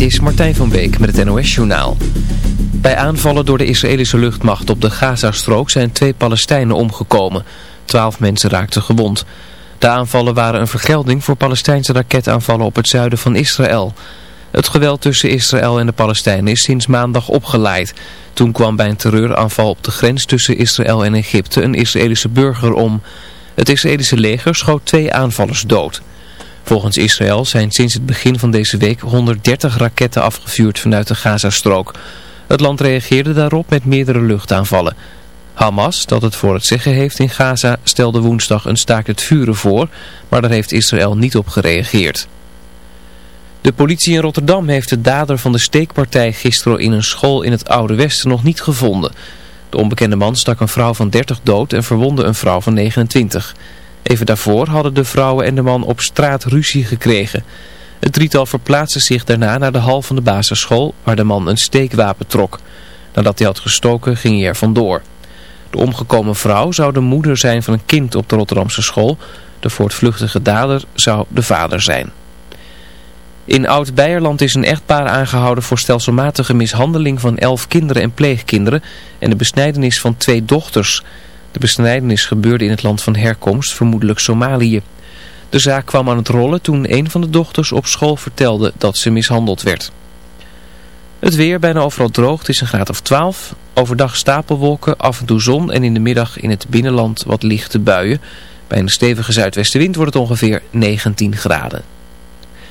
Dit is Martijn van Beek met het NOS-journaal. Bij aanvallen door de Israëlische luchtmacht op de Gazastrook zijn twee Palestijnen omgekomen. Twaalf mensen raakten gewond. De aanvallen waren een vergelding voor Palestijnse raketaanvallen op het zuiden van Israël. Het geweld tussen Israël en de Palestijnen is sinds maandag opgeleid. Toen kwam bij een terreuraanval op de grens tussen Israël en Egypte een Israëlische burger om. Het Israëlische leger schoot twee aanvallers dood. Volgens Israël zijn sinds het begin van deze week 130 raketten afgevuurd vanuit de Gazastrook. Het land reageerde daarop met meerdere luchtaanvallen. Hamas, dat het voor het zeggen heeft in Gaza, stelde woensdag een staakt het vuren voor, maar daar heeft Israël niet op gereageerd. De politie in Rotterdam heeft de dader van de steekpartij gisteren in een school in het Oude Westen nog niet gevonden. De onbekende man stak een vrouw van 30 dood en verwonde een vrouw van 29. Even daarvoor hadden de vrouwen en de man op straat ruzie gekregen. Het drietal verplaatste zich daarna naar de hal van de basisschool waar de man een steekwapen trok. Nadat hij had gestoken ging hij er vandoor. De omgekomen vrouw zou de moeder zijn van een kind op de Rotterdamse school. De voortvluchtige dader zou de vader zijn. In Oud-Beierland is een echtpaar aangehouden voor stelselmatige mishandeling van elf kinderen en pleegkinderen en de besnijdenis van twee dochters. De besnijdenis gebeurde in het land van herkomst, vermoedelijk Somalië. De zaak kwam aan het rollen toen een van de dochters op school vertelde dat ze mishandeld werd. Het weer bijna overal droog, het is een graad of 12. Overdag stapelwolken, af en toe zon en in de middag in het binnenland wat lichte buien. Bij een stevige zuidwestenwind wordt het ongeveer 19 graden.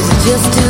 is just too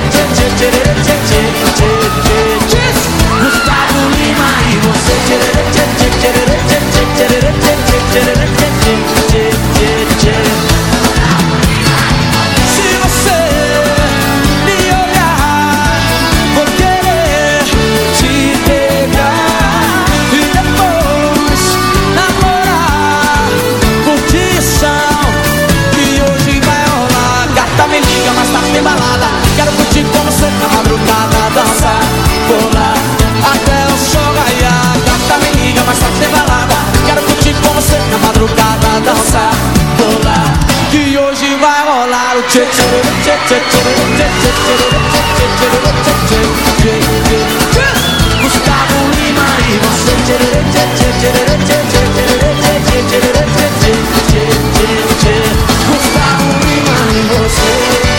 Gustavo Lima e você madrugada Dançar, pular Que hoje vai rolar o tchê tchê tchê tchê tchê tchê tchê tchê Gustavo Lima e você tchê tchê tchê tchê tchê tchê tchê tchê tchê tchê e você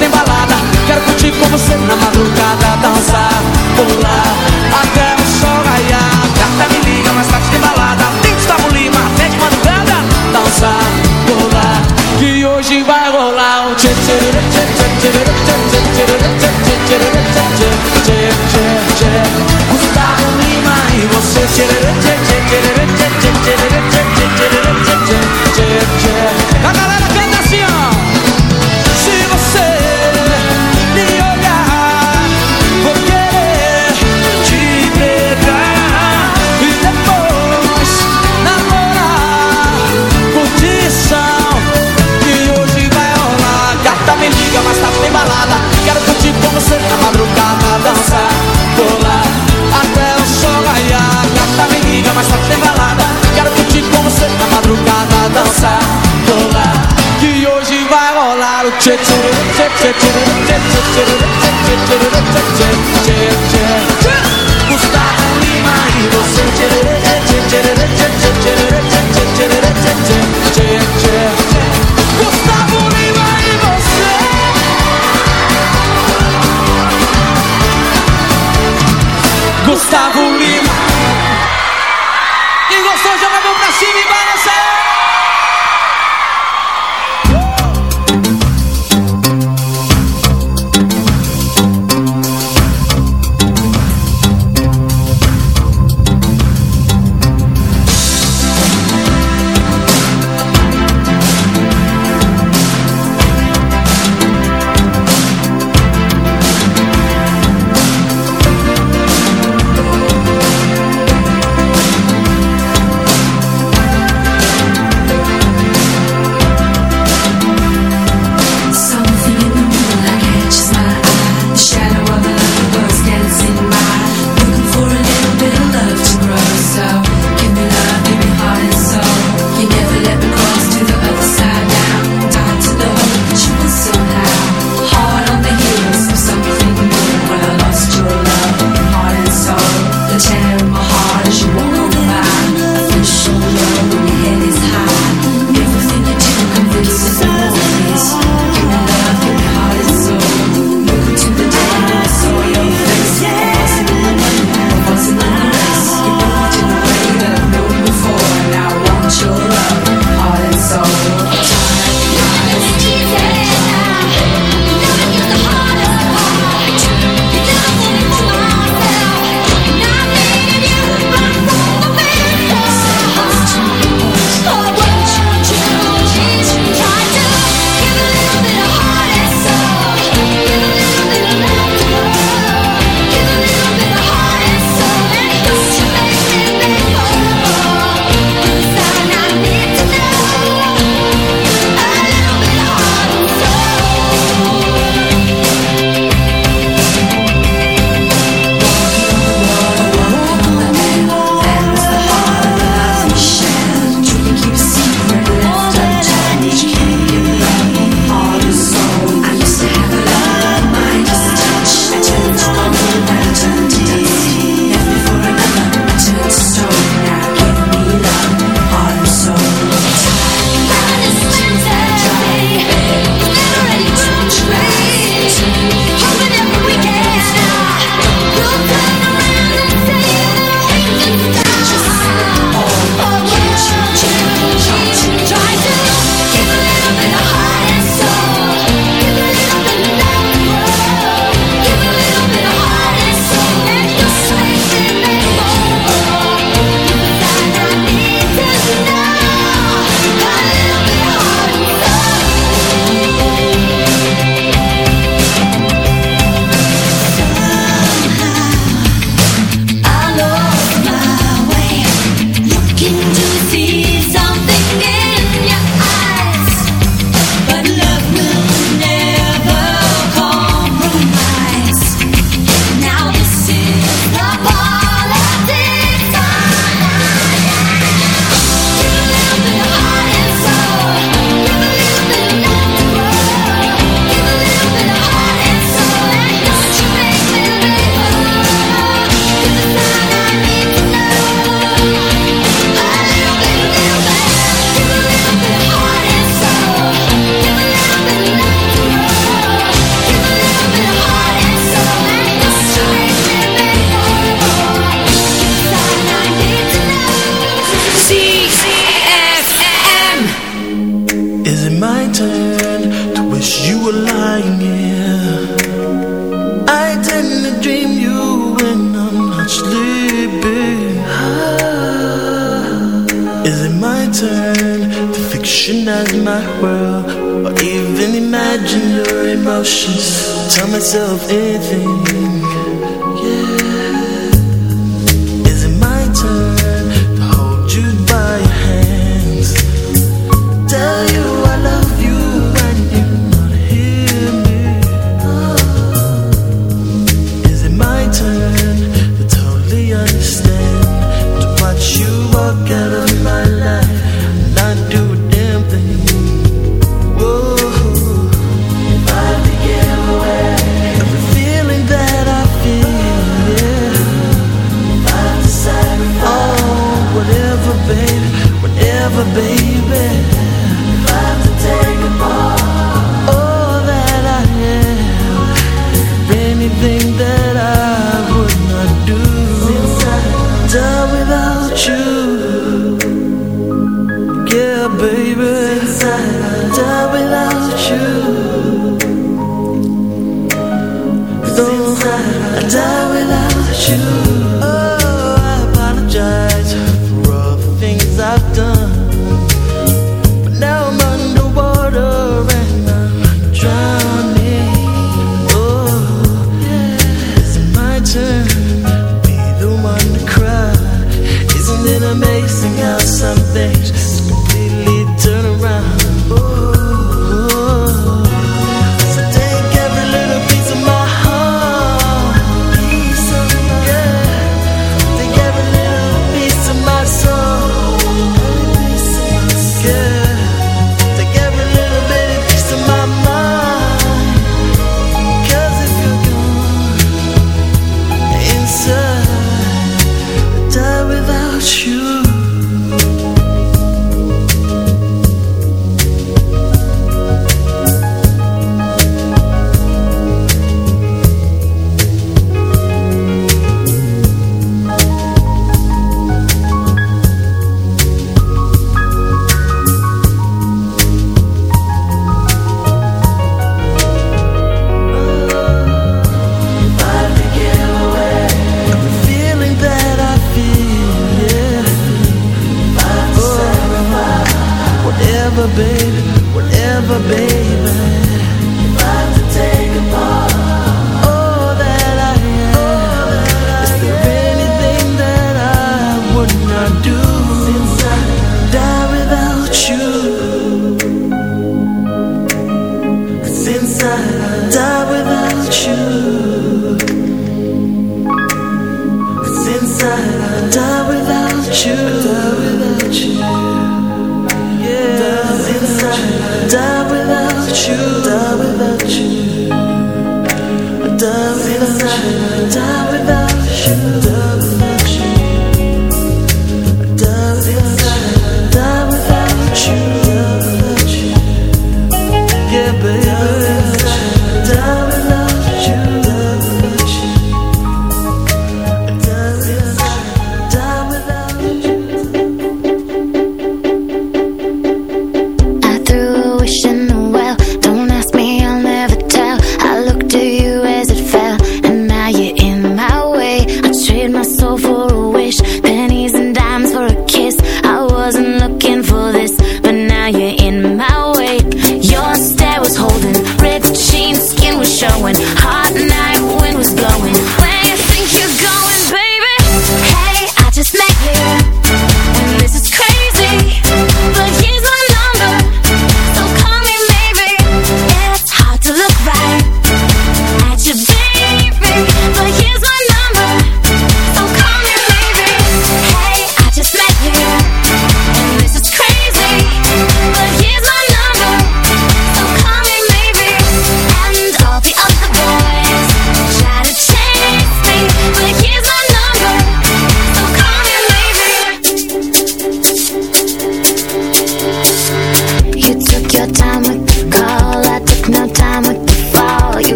Quero curtir com você na madrugada Dançar, pular, até o sol raiar Gata me liga, mais tarde tem balada Tem Gustavo Lima, até de madrugada Dançar, pular, que hoje vai rolar o tchê tchê tchê tchê tchê tchê tchê tchê tchê Gustavo Lima e você tchê tchê tchê tchê tchê tchê tchê tchê tchê Gustavo Lima e você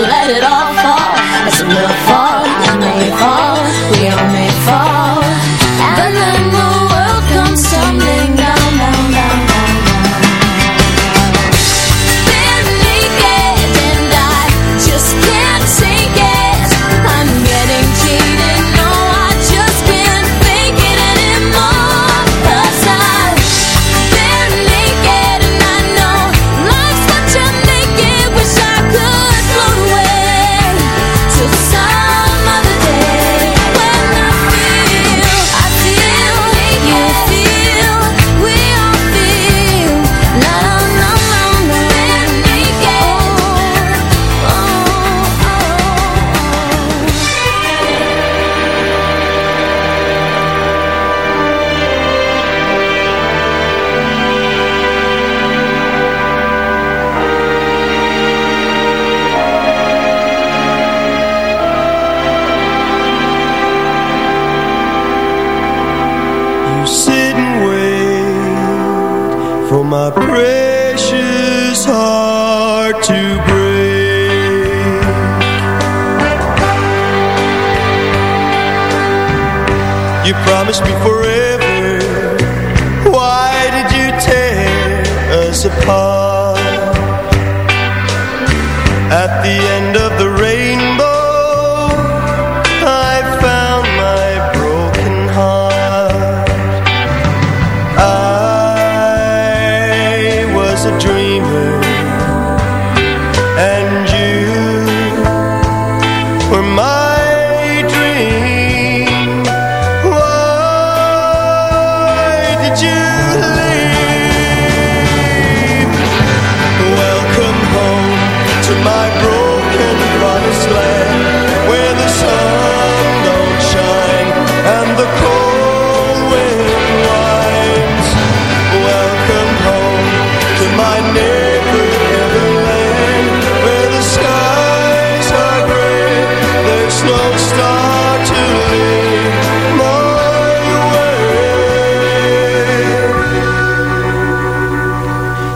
let it all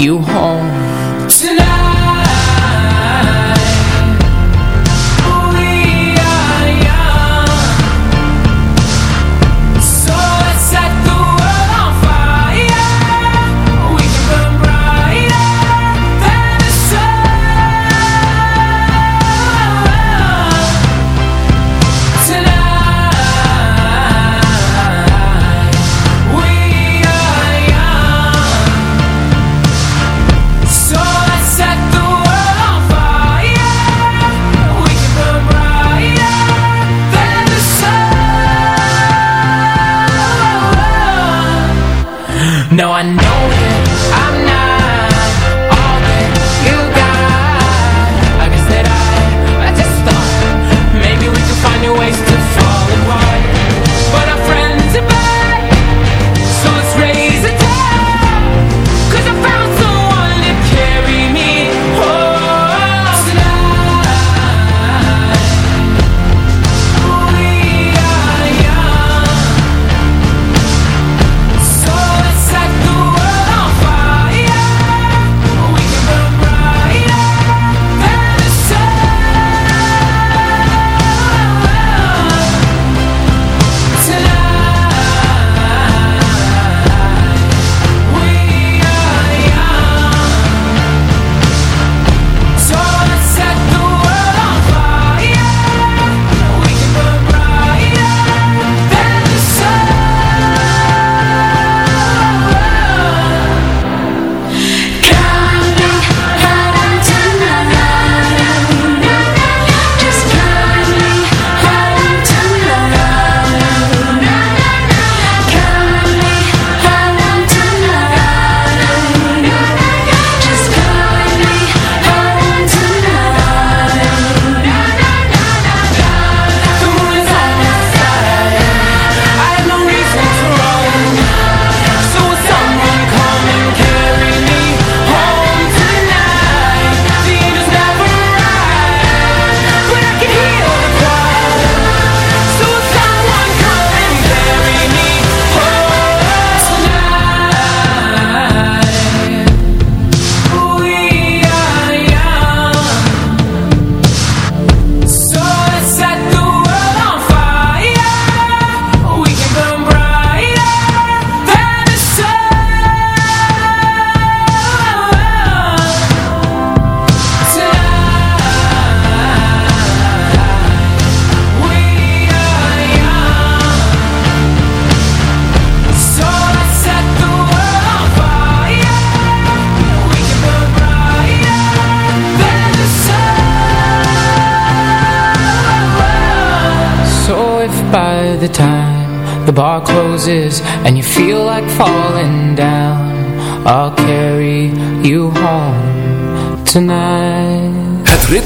you home. No, I know.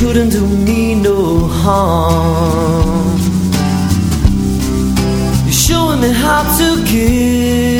couldn't do me no harm. You're showing me how to give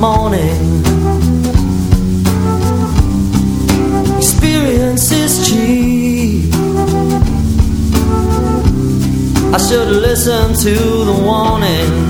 morning. Experience is cheap. I should listen to the warning.